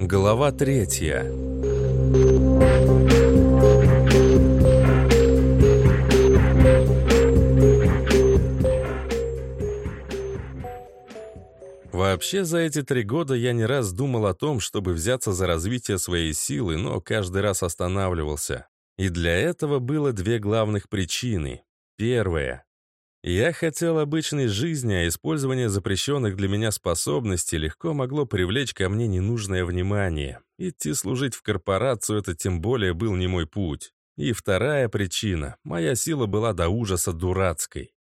Глава третья. Вообще, за эти три года я не раз думал о том, чтобы взяться за развитие своей силы, но каждый раз останавливался. И для этого было две главных причины. Первая. Я хотел обычной жизни, а использование запрещенных для меня способностей легко могло привлечь ко мне ненужное внимание. Идти служить в корпорацию — это тем более был не мой путь. И вторая причина — моя сила была до ужаса дурацкой.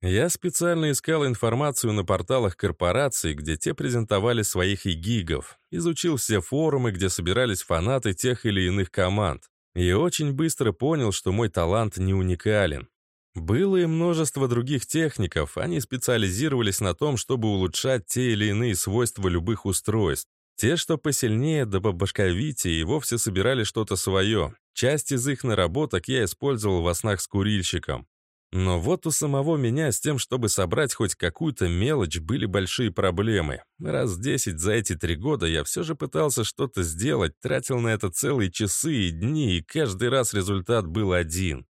Я специально искал информацию на порталах корпораций, где те презентовали своих игигов, изучил все форумы, где собирались фанаты тех или иных команд, и очень быстро понял, что мой талант не уникален. Было и множество других техников, они специализировались на том, чтобы улучшать те или иные свойства любых устройств. Те, что посильнее да побашковитее, и вовсе собирали что-то свое. Часть из их наработок я использовал во снах с курильщиком. Но вот у самого меня с тем, чтобы собрать хоть какую-то мелочь, были большие проблемы. Раз десять за эти три года я все же пытался что-то сделать, тратил на это целые часы и дни, и каждый раз результат был один.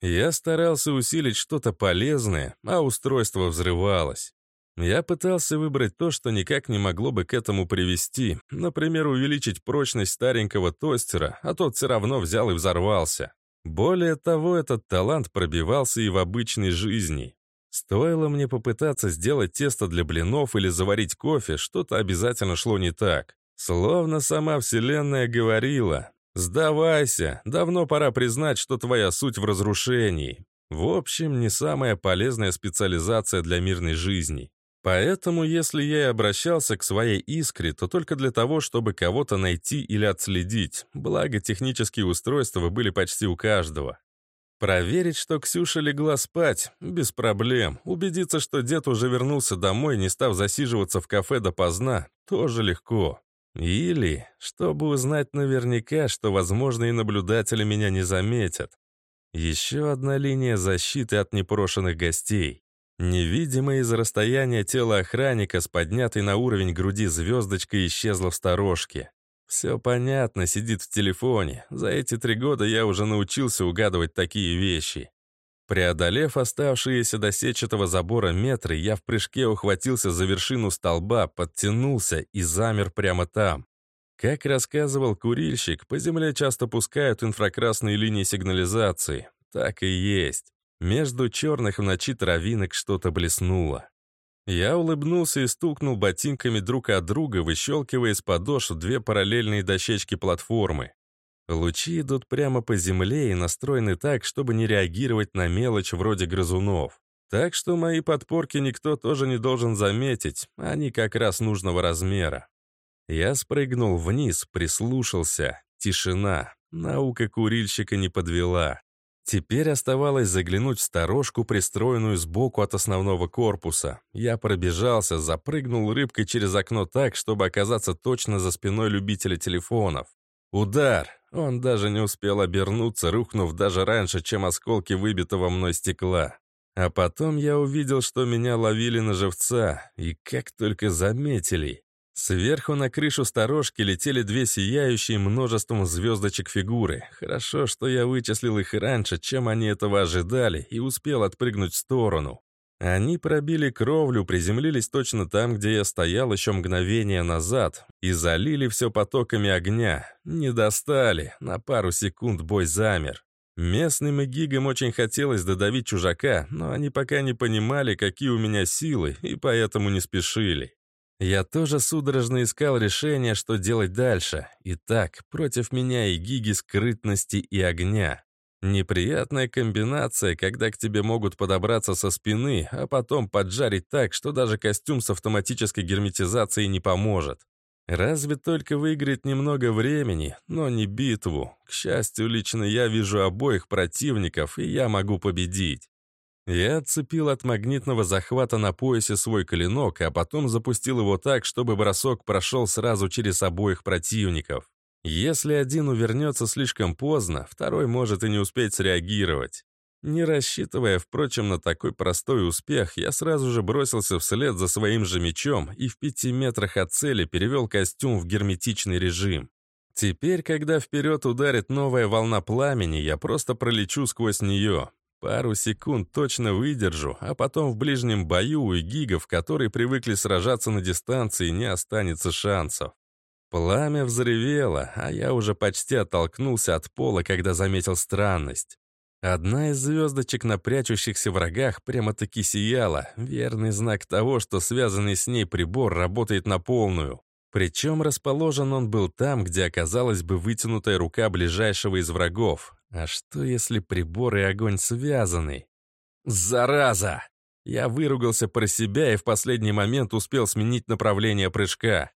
Я старался усилить что-то полезное, а устройство взрывалось. Я пытался выбрать то, что никак не могло бы к этому привести. Например, увеличить прочность старенького тостера, а тот все равно взял и взорвался. Более того, этот талант пробивался и в обычной жизни. Стоило мне попытаться сделать тесто для блинов или заварить кофе, что-то обязательно шло не так. Словно сама Вселенная говорила, «Сдавайся, давно пора признать, что твоя суть в разрушении». В общем, не самая полезная специализация для мирной жизни. Поэтому, если я и обращался к своей искре, то только для того, чтобы кого-то найти или отследить, благо технические устройства были почти у каждого. Проверить, что Ксюша легла спать, без проблем. Убедиться, что дед уже вернулся домой, не став засиживаться в кафе допоздна, тоже легко. Или, чтобы узнать наверняка, что, возможно, и наблюдатели меня не заметят. Еще одна линия защиты от непрошенных гостей. Невидимое из расстояния тело охранника с поднятой на уровень груди звездочкой исчезло в сторожке. Все понятно, сидит в телефоне. За эти три года я уже научился угадывать такие вещи. Преодолев оставшиеся до сетчатого забора метры, я в прыжке ухватился за вершину столба, подтянулся и замер прямо там. Как рассказывал курильщик, по земле часто пускают инфракрасные линии сигнализации. Так и есть. Между черных в ночи травинок что-то блеснуло. Я улыбнулся и стукнул ботинками друг от друга, выщелкивая из подошв две параллельные дощечки платформы. Лучи идут прямо по земле и настроены так, чтобы не реагировать на мелочь вроде грызунов. Так что мои подпорки никто тоже не должен заметить, они как раз нужного размера. Я спрыгнул вниз, прислушался. Тишина. Наука курильщика не подвела. Теперь оставалось заглянуть в сторожку, пристроенную сбоку от основного корпуса. Я пробежался, запрыгнул рыбкой через окно так, чтобы оказаться точно за спиной любителя телефонов. Удар! Он даже не успел обернуться, рухнув даже раньше, чем осколки выбитого мной стекла. А потом я увидел, что меня ловили на живца, и как только заметили. Сверху на крышу сторожки летели две сияющие множеством звездочек фигуры. Хорошо, что я вычислил их раньше, чем они этого ожидали, и успел отпрыгнуть в сторону. Они пробили кровлю, приземлились точно там, где я стоял еще мгновение назад, и залили все потоками огня. Не достали, на пару секунд бой замер. Местным и гигам очень хотелось додавить чужака, но они пока не понимали, какие у меня силы, и поэтому не спешили. Я тоже судорожно искал решение, что делать дальше. Итак, против меня и гиги скрытности и огня. Неприятная комбинация, когда к тебе могут подобраться со спины, а потом поджарить так, что даже костюм с автоматической герметизацией не поможет. Разве только выиграть немного времени, но не битву. К счастью, лично я вижу обоих противников, и я могу победить. Я отцепил от магнитного захвата на поясе свой клинок, а потом запустил его так, чтобы бросок прошел сразу через обоих противников. Если один увернется слишком поздно, второй может и не успеть среагировать. Не рассчитывая, впрочем, на такой простой успех, я сразу же бросился вслед за своим же мечом и в пяти метрах от цели перевел костюм в герметичный режим. Теперь, когда вперед ударит новая волна пламени, я просто пролечу сквозь нее. Пару секунд точно выдержу, а потом в ближнем бою у гигов, которые привыкли сражаться на дистанции, не останется шансов. Пламя взревело, а я уже почти оттолкнулся от пола, когда заметил странность. Одна из звездочек на прячущихся врагах прямо-таки сияла, верный знак того, что связанный с ней прибор работает на полную. Причем расположен он был там, где оказалась бы вытянутая рука ближайшего из врагов. А что, если прибор и огонь связаны? Зараза! Я выругался про себя и в последний момент успел сменить направление прыжка.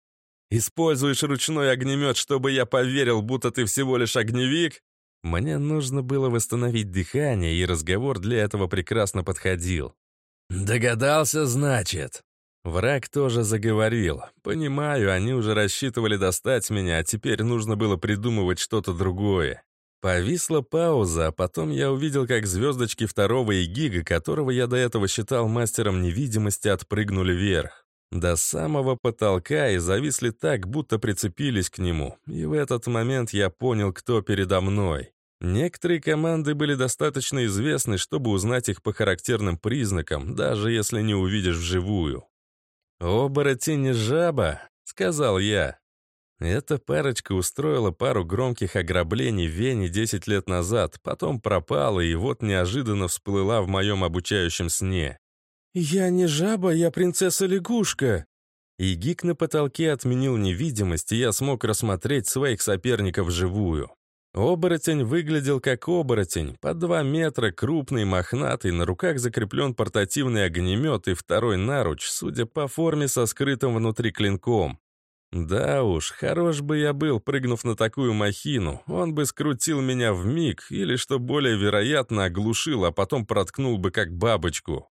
«Используешь ручной огнемет, чтобы я поверил, будто ты всего лишь огневик?» Мне нужно было восстановить дыхание, и разговор для этого прекрасно подходил. «Догадался, значит?» Враг тоже заговорил. Понимаю, они уже рассчитывали достать меня, а теперь нужно было придумывать что-то другое. Повисла пауза, а потом я увидел, как звездочки второго Игига, которого я до этого считал мастером невидимости, отпрыгнули вверх. До самого потолка и зависли так, будто прицепились к нему. И в этот момент я понял, кто передо мной. Некоторые команды были достаточно известны, чтобы узнать их по характерным признакам, даже если не увидишь вживую. «Оборотень и жаба», — сказал я. Эта парочка устроила пару громких ограблений в Вене 10 лет назад, потом пропала и вот неожиданно всплыла в моем обучающем сне. «Я не жаба, я принцесса-лягушка». И гик на потолке отменил невидимость, и я смог рассмотреть своих соперников вживую. Оборотень выглядел как оборотень, по два метра, крупный, мохнатый, на руках закреплен портативный огнемет и второй наруч, судя по форме, со скрытым внутри клинком. Да уж, хорош бы я был, прыгнув на такую махину, он бы скрутил меня в миг или, что более вероятно, оглушил, а потом проткнул бы как бабочку.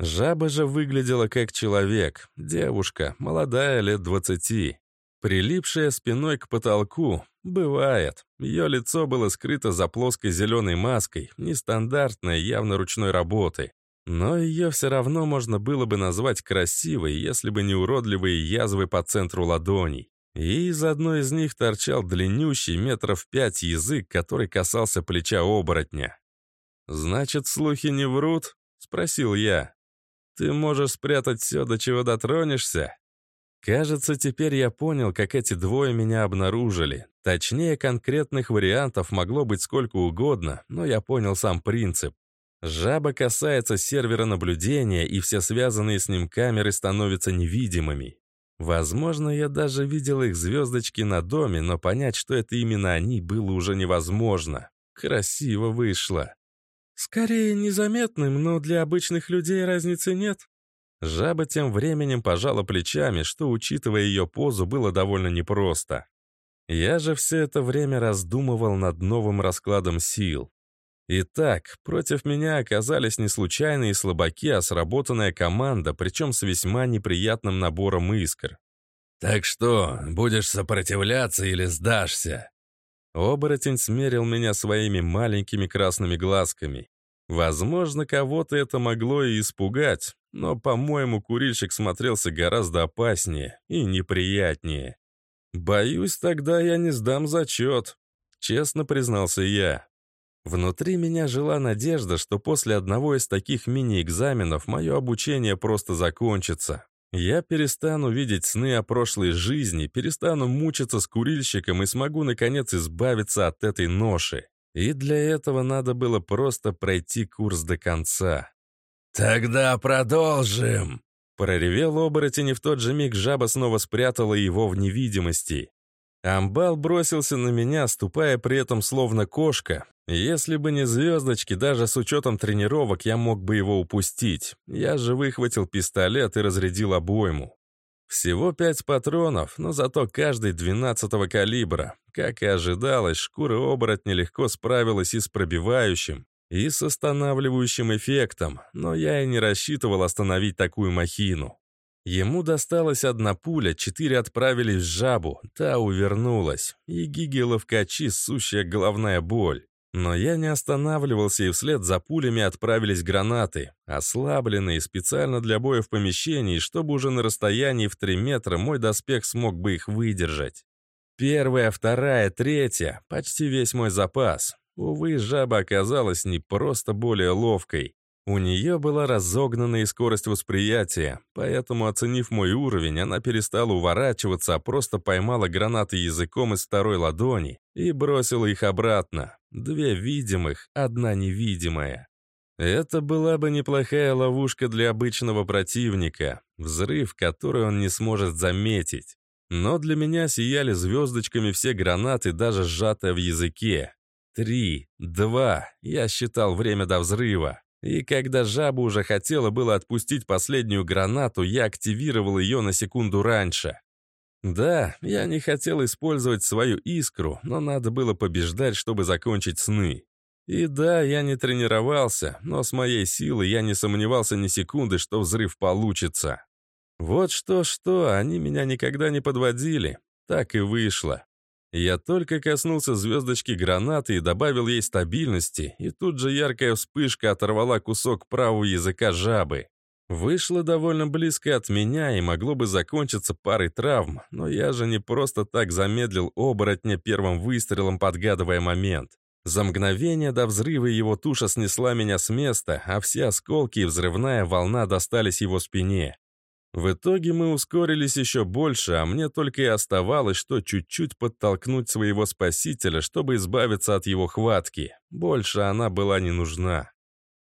Жаба же выглядела как человек, девушка, молодая, лет двадцати. Прилипшая спиной к потолку, бывает. Ее лицо было скрыто за плоской зеленой маской, нестандартной, явно ручной работы. Но ее все равно можно было бы назвать красивой, если бы не уродливые язвы по центру ладоней. И из одной из них торчал длиннющий метров пять язык, который касался плеча оборотня. «Значит, слухи не врут?» — спросил я. «Ты можешь спрятать все, до чего дотронешься?» Кажется, теперь я понял, как эти двое меня обнаружили. Точнее, конкретных вариантов могло быть сколько угодно, но я понял сам принцип. Жаба касается сервера наблюдения, и все связанные с ним камеры становятся невидимыми. Возможно, я даже видел их звездочки на доме, но понять, что это именно они, было уже невозможно. Красиво вышло. Скорее незаметным, но для обычных людей разницы нет. Жаба тем временем пожала плечами, что, учитывая ее позу, было довольно непросто. Я же все это время раздумывал над новым раскладом сил. Итак, против меня оказались не случайные слабаки, а сработанная команда, причем с весьма неприятным набором искр. «Так что, будешь сопротивляться или сдашься?» Оборотень смерил меня своими маленькими красными глазками. Возможно, кого-то это могло и испугать, но, по-моему, курильщик смотрелся гораздо опаснее и неприятнее. «Боюсь, тогда я не сдам зачет», — честно признался я. Внутри меня жила надежда, что после одного из таких мини-экзаменов мое обучение просто закончится. Я перестану видеть сны о прошлой жизни, перестану мучиться с курильщиком и смогу, наконец, избавиться от этой ноши. И для этого надо было просто пройти курс до конца. «Тогда продолжим!» Проревел оборотень, и в тот же миг жаба снова спрятала его в невидимости. Амбал бросился на меня, ступая при этом словно кошка. Если бы не звездочки, даже с учетом тренировок, я мог бы его упустить. Я же выхватил пистолет и разрядил обойму. Всего пять патронов, но зато каждый двенадцатого калибра. Как и ожидалось, шкура оборотня легко справилась и с пробивающим, и с останавливающим эффектом, но я и не рассчитывал остановить такую махину. Ему досталась одна пуля, четыре отправились в жабу, та увернулась, и гиги-ловкачи сущая головная боль. Но я не останавливался, и вслед за пулями отправились гранаты, ослабленные специально для боя в помещении, чтобы уже на расстоянии в 3 метра мой доспех смог бы их выдержать. Первая, вторая, третья — почти весь мой запас. Увы, жаба оказалась не просто более ловкой. У нее была разогнанная скорость восприятия, поэтому, оценив мой уровень, она перестала уворачиваться, а просто поймала гранаты языком из второй ладони и бросила их обратно. Две видимых, одна невидимая. Это была бы неплохая ловушка для обычного противника, взрыв, который он не сможет заметить. Но для меня сияли звездочками все гранаты, даже сжатые в языке. Три, два, я считал время до взрыва. И когда жаба уже хотела было отпустить последнюю гранату, я активировал ее на секунду раньше. Да, я не хотел использовать свою искру, но надо было побеждать, чтобы закончить сны. И да, я не тренировался, но с моей силой я не сомневался ни секунды, что взрыв получится. Вот что-что, они меня никогда не подводили. Так и вышло. Я только коснулся звездочки гранаты и добавил ей стабильности, и тут же яркая вспышка оторвала кусок правого языка жабы. Вышло довольно близко от меня и могло бы закончиться парой травм, но я же не просто так замедлил оборотня первым выстрелом, подгадывая момент. За мгновение до взрыва его туша снесла меня с места, а все осколки и взрывная волна достались его спине. В итоге мы ускорились еще больше, а мне только и оставалось, что чуть-чуть подтолкнуть своего спасителя, чтобы избавиться от его хватки. Больше она была не нужна.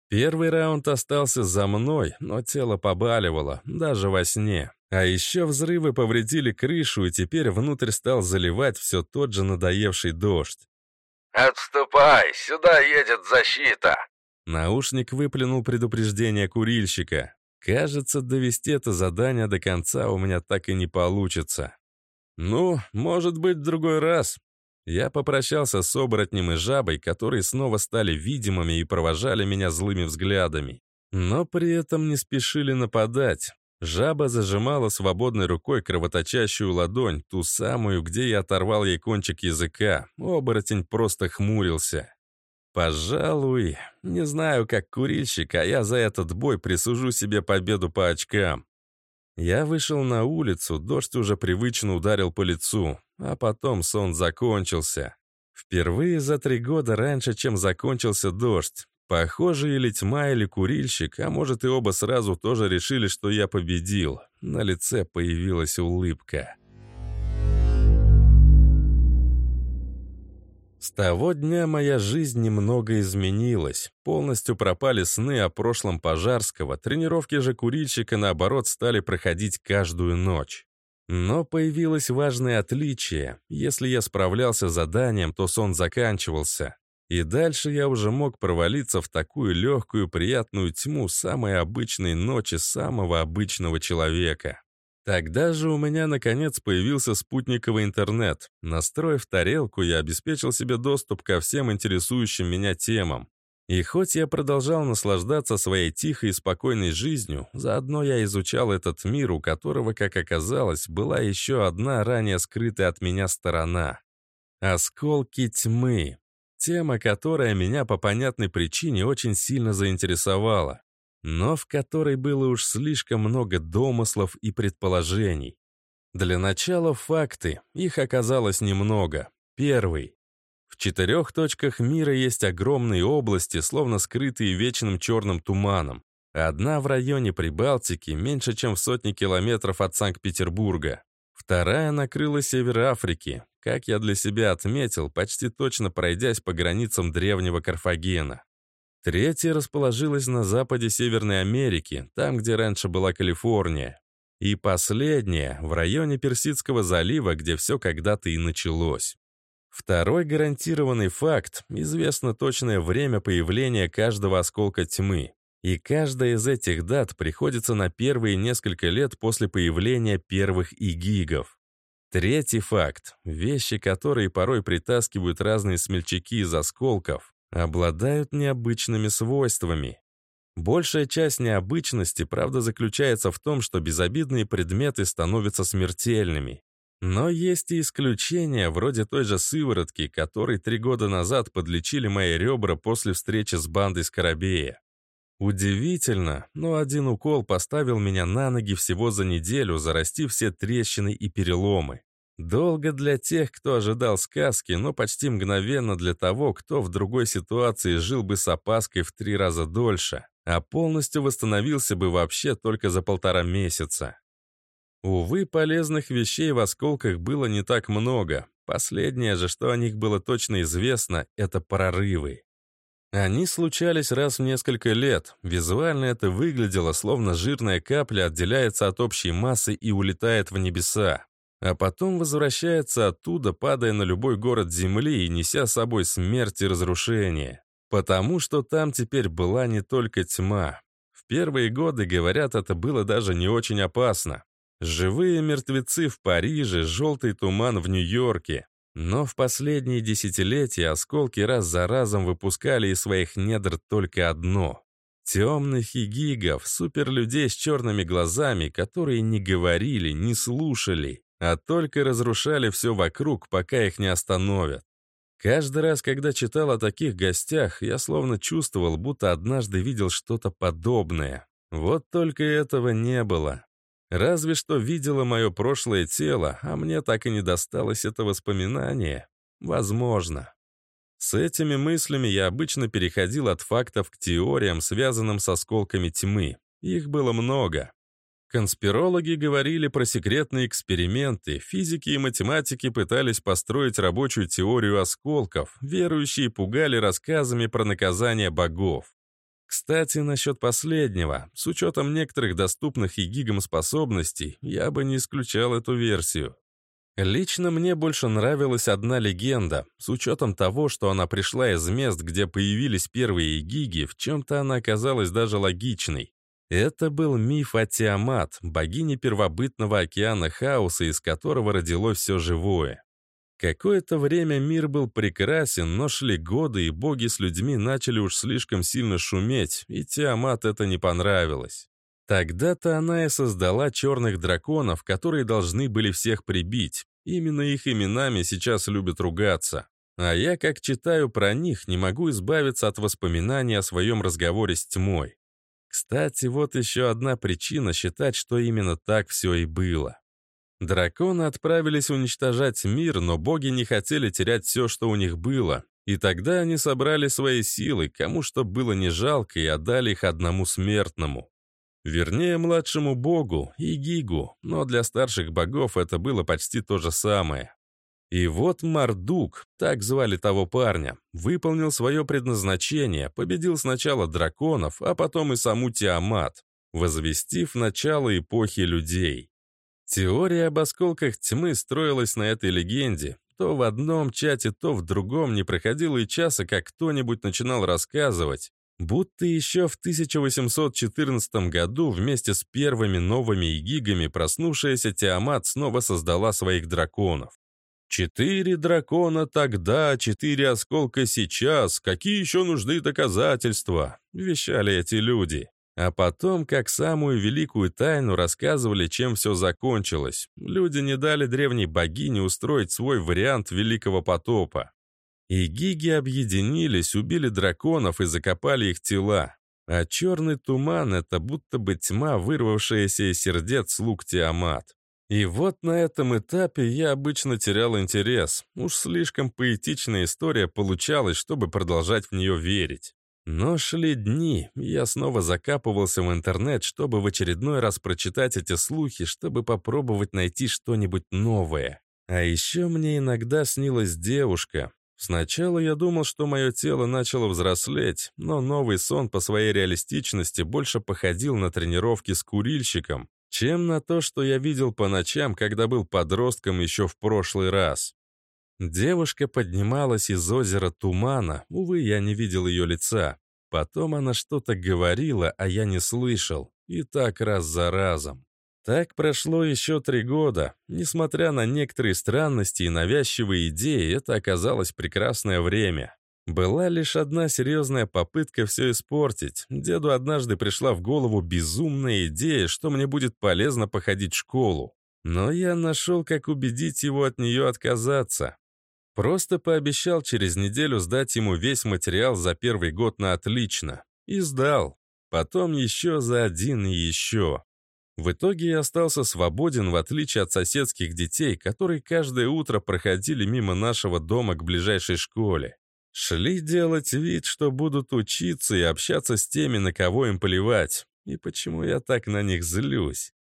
Первый раунд остался за мной, но тело побаливало, даже во сне. А еще взрывы повредили крышу, и теперь внутрь стал заливать все тот же надоевший дождь. «Отступай, сюда едет защита!» Наушник выплюнул предупреждение курильщика. Кажется, довести это задание до конца у меня так и не получится. Ну, может быть, в другой раз. Я попрощался с оборотнем и жабой, которые снова стали видимыми и провожали меня злыми взглядами. Но при этом не спешили нападать. Жаба зажимала свободной рукой кровоточащую ладонь, ту самую, где я оторвал ей кончик языка. Оборотень просто хмурился. Пожалуй, не знаю, как курильщик, а я за этот бой присужу себе победу по очкам. Я вышел на улицу, дождь уже привычно ударил по лицу, а потом сон закончился. Впервые за три года раньше, чем закончился дождь. Похоже, или тьма, или курильщик, а может и оба сразу тоже решили, что я победил. На лице появилась улыбка. С того дня моя жизнь немного изменилась. Полностью пропали сны о прошлом Пожарского, тренировки же курильщика, наоборот, стали проходить каждую ночь. Но появилось важное отличие. Если я справлялся с заданием, то сон заканчивался. И дальше я уже мог провалиться в такую легкую, приятную тьму самой обычной ночи самого обычного человека. Тогда же у меня, наконец, появился спутниковый интернет. Настроив тарелку, я обеспечил себе доступ ко всем интересующим меня темам. И хоть я продолжал наслаждаться своей тихой и спокойной жизнью, заодно я изучал этот мир, у которого, как оказалось, была еще одна ранее скрытая от меня сторона. Осколки тьмы. Тема, которая меня по понятной причине очень сильно заинтересовала но в которой было уж слишком много домыслов и предположений. Для начала факты, их оказалось немного. Первый. В четырех точках мира есть огромные области, словно скрытые вечным черным туманом. Одна в районе Прибалтики, меньше чем в сотни километров от Санкт-Петербурга. Вторая накрыла север Африки, как я для себя отметил, почти точно пройдясь по границам древнего Карфагена. Третья расположилась на западе Северной Америки, там, где раньше была Калифорния. И последняя — в районе Персидского залива, где все когда-то и началось. Второй гарантированный факт — известно точное время появления каждого осколка тьмы. И каждая из этих дат приходится на первые несколько лет после появления первых игигов. Третий факт — вещи, которые порой притаскивают разные смельчаки из осколков, обладают необычными свойствами. Большая часть необычности, правда, заключается в том, что безобидные предметы становятся смертельными. Но есть и исключения, вроде той же сыворотки, которой три года назад подлечили мои ребра после встречи с бандой Скоробея. Удивительно, но один укол поставил меня на ноги всего за неделю, зарастив все трещины и переломы. Долго для тех, кто ожидал сказки, но почти мгновенно для того, кто в другой ситуации жил бы с опаской в три раза дольше, а полностью восстановился бы вообще только за полтора месяца. Увы, полезных вещей в осколках было не так много. Последнее же, что о них было точно известно, это прорывы. Они случались раз в несколько лет. Визуально это выглядело, словно жирная капля отделяется от общей массы и улетает в небеса. А потом возвращается оттуда, падая на любой город Земли и неся с собой смерть и разрушение. Потому что там теперь была не только тьма. В первые годы, говорят, это было даже не очень опасно. Живые мертвецы в Париже, желтый туман в Нью-Йорке. Но в последние десятилетия осколки раз за разом выпускали из своих недр только одно — темных и гигов, суперлюдей с черными глазами, которые не говорили, не слушали, а только разрушали все вокруг, пока их не остановят. Каждый раз, когда читал о таких гостях, я словно чувствовал, будто однажды видел что-то подобное. Вот только этого не было. Разве что видела мое прошлое тело, а мне так и не досталось это воспоминание. Возможно. С этими мыслями я обычно переходил от фактов к теориям, связанным с осколками тьмы. Их было много. Конспирологи говорили про секретные эксперименты, физики и математики пытались построить рабочую теорию осколков, верующие пугали рассказами про наказание богов. Кстати, насчет последнего. С учетом некоторых доступных и гигам способностей, я бы не исключал эту версию. Лично мне больше нравилась одна легенда. С учетом того, что она пришла из мест, где появились первые гиги, в чем-то она оказалась даже логичной. Это был миф о Тиамат, богине первобытного океана хаоса, из которого родилось все живое. Какое-то время мир был прекрасен, но шли годы, и боги с людьми начали уж слишком сильно шуметь, и Тиамат это не понравилось. Тогда-то она и создала черных драконов, которые должны были всех прибить. Именно их именами сейчас любят ругаться. А я, как читаю про них, не могу избавиться от воспоминаний о своем разговоре с тьмой. Кстати, вот еще одна причина считать, что именно так все и было. Драконы отправились уничтожать мир, но боги не хотели терять все, что у них было. И тогда они собрали свои силы, кому что было не жалко, и отдали их одному смертному. Вернее, младшему богу и Гигу, но для старших богов это было почти то же самое. И вот Мардук, так звали того парня, выполнил свое предназначение, победил сначала драконов, а потом и саму Тиамат, возвестив начало эпохи людей. Теория об осколках тьмы строилась на этой легенде. То в одном чате, то в другом не проходило и часа, как кто-нибудь начинал рассказывать, будто еще в 1814 году вместе с первыми новыми игигами проснувшаяся Тиамат снова создала своих драконов. «Четыре дракона тогда, четыре осколка сейчас, какие еще нужны доказательства?» — вещали эти люди. А потом, как самую великую тайну, рассказывали, чем все закончилось. Люди не дали древней богине устроить свой вариант Великого потопа. И гиги объединились, убили драконов и закопали их тела. А черный туман — это будто бы тьма, вырвавшаяся из сердец слуг Тиамат. И вот на этом этапе я обычно терял интерес. Уж слишком поэтичная история получалась, чтобы продолжать в нее верить. Но шли дни, я снова закапывался в интернет, чтобы в очередной раз прочитать эти слухи, чтобы попробовать найти что-нибудь новое. А еще мне иногда снилась девушка. Сначала я думал, что мое тело начало взрослеть, но новый сон по своей реалистичности больше походил на тренировки с курильщиком, чем на то, что я видел по ночам, когда был подростком еще в прошлый раз. Девушка поднималась из озера тумана, увы, я не видел ее лица. Потом она что-то говорила, а я не слышал. И так раз за разом. Так прошло еще три года. Несмотря на некоторые странности и навязчивые идеи, это оказалось прекрасное время. Была лишь одна серьезная попытка все испортить. Деду однажды пришла в голову безумная идея, что мне будет полезно походить в школу. Но я нашел, как убедить его от нее отказаться. Просто пообещал через неделю сдать ему весь материал за первый год на отлично. И сдал. Потом еще за один и еще. В итоге я остался свободен, в отличие от соседских детей, которые каждое утро проходили мимо нашего дома к ближайшей школе. Шли делать вид, что будут учиться и общаться с теми, на кого им поливать. И почему я так на них злюсь?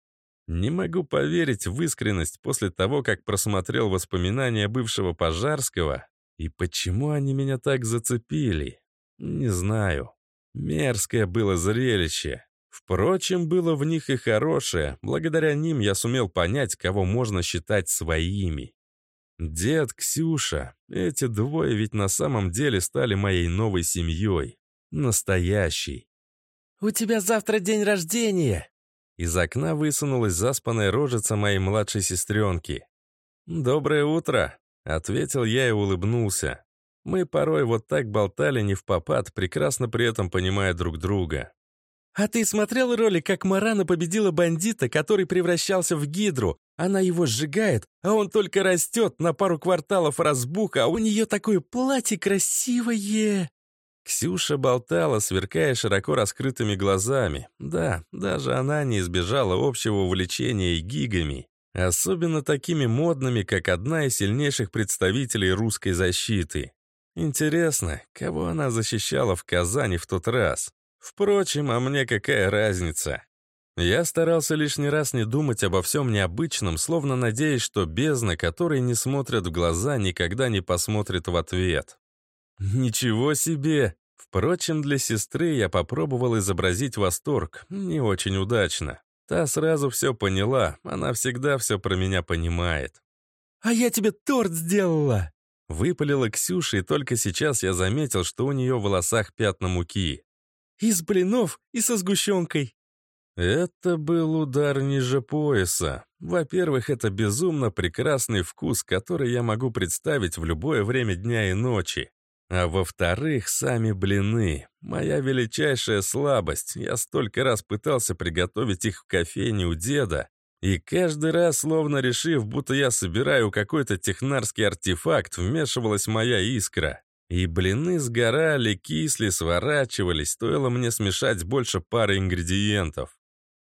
Не могу поверить в искренность после того, как просмотрел воспоминания бывшего Пожарского. И почему они меня так зацепили? Не знаю. Мерзкое было зрелище. Впрочем, было в них и хорошее. Благодаря ним я сумел понять, кого можно считать своими. Дед, Ксюша, эти двое ведь на самом деле стали моей новой семьей. Настоящей. «У тебя завтра день рождения!» Из окна высунулась заспанная рожица моей младшей сестренки. «Доброе утро!» — ответил я и улыбнулся. Мы порой вот так болтали не в попад, прекрасно при этом понимая друг друга. «А ты смотрел ролик, как Марана победила бандита, который превращался в гидру? Она его сжигает, а он только растет, на пару кварталов разбуха, а у нее такое платье красивое!» Ксюша болтала, сверкая широко раскрытыми глазами. Да, даже она не избежала общего увлечения гигами, особенно такими модными, как одна из сильнейших представителей русской защиты. Интересно, кого она защищала в Казани в тот раз? Впрочем, а мне какая разница? Я старался лишний раз не думать обо всем необычном, словно надеясь, что бездна, которой не смотрят в глаза, никогда не посмотрит в ответ. Ничего себе! Впрочем, для сестры я попробовал изобразить восторг, не очень удачно. Та сразу все поняла, она всегда все про меня понимает. «А я тебе торт сделала!» Выпалила Ксюша, и только сейчас я заметил, что у нее в волосах пятна муки. Из блинов и со сгущенкой. Это был удар ниже пояса. Во-первых, это безумно прекрасный вкус, который я могу представить в любое время дня и ночи. А во-вторых, сами блины. Моя величайшая слабость. Я столько раз пытался приготовить их в кофейне у деда, и каждый раз, словно решив, будто я собираю какой-то технарский артефакт, вмешивалась моя искра. И блины сгорали, кисли, сворачивались, стоило мне смешать больше пары ингредиентов.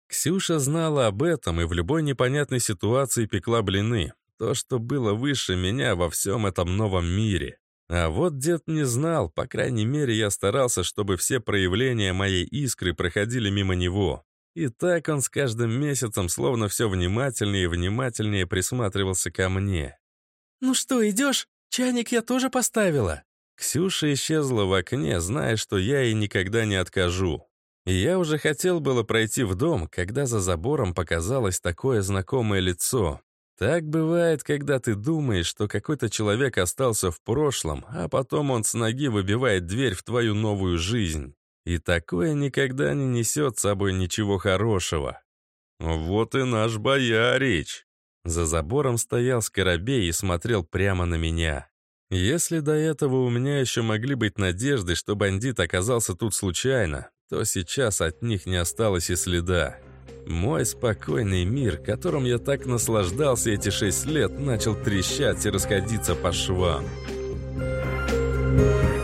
Ксюша знала об этом и в любой непонятной ситуации пекла блины. То, что было выше меня во всем этом новом мире. А вот дед не знал, по крайней мере, я старался, чтобы все проявления моей искры проходили мимо него. И так он с каждым месяцем словно все внимательнее и внимательнее присматривался ко мне. «Ну что, идешь? Чайник я тоже поставила». Ксюша исчезла в окне, зная, что я ей никогда не откажу. И я уже хотел было пройти в дом, когда за забором показалось такое знакомое лицо. Так бывает, когда ты думаешь, что какой-то человек остался в прошлом, а потом он с ноги выбивает дверь в твою новую жизнь. И такое никогда не несет с собой ничего хорошего. Вот и наш боярич. За забором стоял Скоробей и смотрел прямо на меня. Если до этого у меня еще могли быть надежды, что бандит оказался тут случайно, то сейчас от них не осталось и следа. Мой спокойный мир, которым я так наслаждался эти шесть лет, начал трещать и расходиться по швам. Thank